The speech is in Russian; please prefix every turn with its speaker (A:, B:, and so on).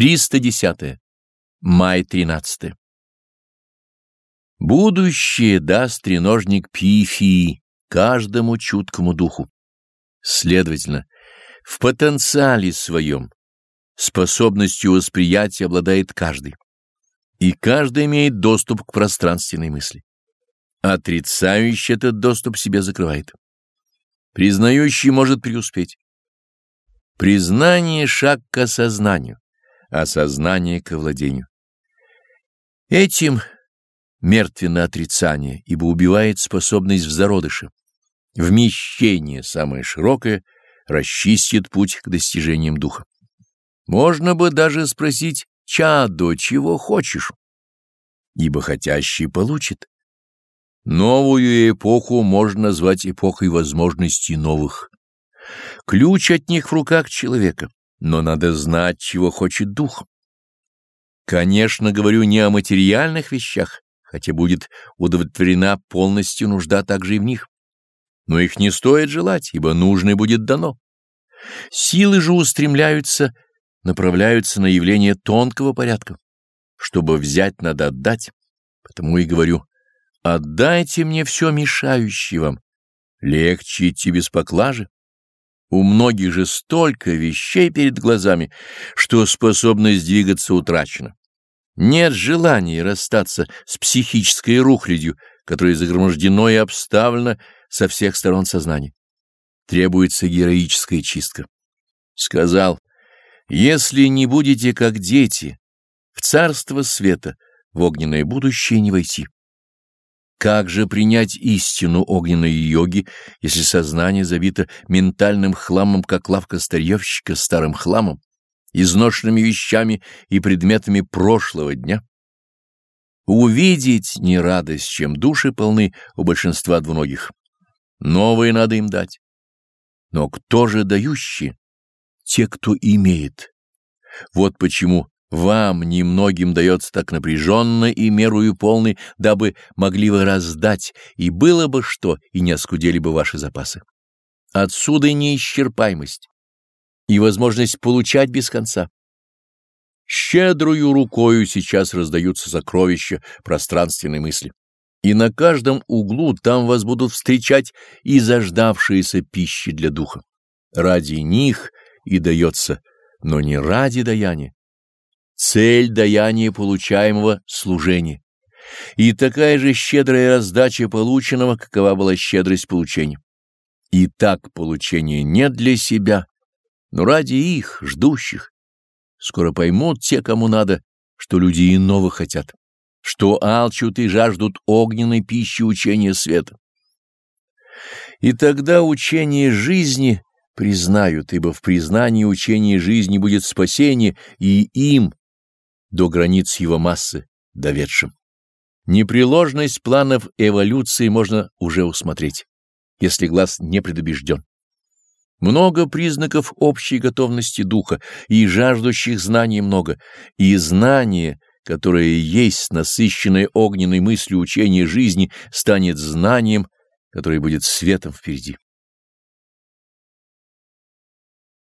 A: 310. Май 13. Будущее даст треножник пифии каждому чуткому духу. Следовательно, в потенциале своем способностью восприятия обладает каждый, и каждый имеет доступ к пространственной мысли. Отрицающий этот доступ себе закрывает. Признающий может преуспеть. Признание — шаг к осознанию осознание к овладению. Этим мертвенно отрицание, ибо убивает способность в зародыше. Вмещение, самое широкое, расчистит путь к достижениям духа. Можно бы даже спросить «Чадо, чего хочешь?» Ибо хотящий получит. Новую эпоху можно назвать эпохой возможностей новых. Ключ от них в руках человека но надо знать, чего хочет дух. Конечно, говорю не о материальных вещах, хотя будет удовлетворена полностью нужда также и в них. Но их не стоит желать, ибо нужное будет дано. Силы же устремляются, направляются на явление тонкого порядка. Чтобы взять, надо отдать. Потому и говорю, отдайте мне все мешающее вам. Легче идти без поклажи. У многих же столько вещей перед глазами, что способность двигаться утрачена. Нет желания расстаться с психической рухлядью, которая загромождено и обставлена со всех сторон сознания. Требуется героическая чистка. Сказал, если не будете как дети, в царство света, в огненное будущее не войти. Как же принять истину огненной йоги, если сознание забито ментальным хламом, как лавка старьевщика старым хламом, изношенными вещами и предметами прошлого дня? Увидеть не радость, чем души полны у большинства двуногих. Новые надо им дать. Но кто же дающие? Те, кто имеет. Вот почему вам немногим дается так напряженно и мерую полной, дабы могли вы раздать, и было бы что, и не оскудели бы ваши запасы. Отсюда неисчерпаемость, и возможность получать без конца. Щедрую рукою сейчас раздаются сокровища пространственной мысли. И на каждом углу там вас будут встречать и заждавшиеся пищи для духа. Ради них и дается, но не ради даяния цель даяния получаемого служения. И такая же щедрая раздача полученного, какова была щедрость получения. И так получение не для себя, но ради их, ждущих. Скоро поймут те, кому надо, что люди иного хотят, что алчут и жаждут огненной пищи учения света. И тогда учение жизни признают, ибо в признании учения жизни будет спасение и им, до границ его массы доведшим. Непреложность планов эволюции можно уже усмотреть, если глаз не предубежден. Много признаков общей готовности духа, и жаждущих знаний много, и знание, которое есть насыщенное огненной мыслью учения жизни, станет знанием, которое будет светом впереди.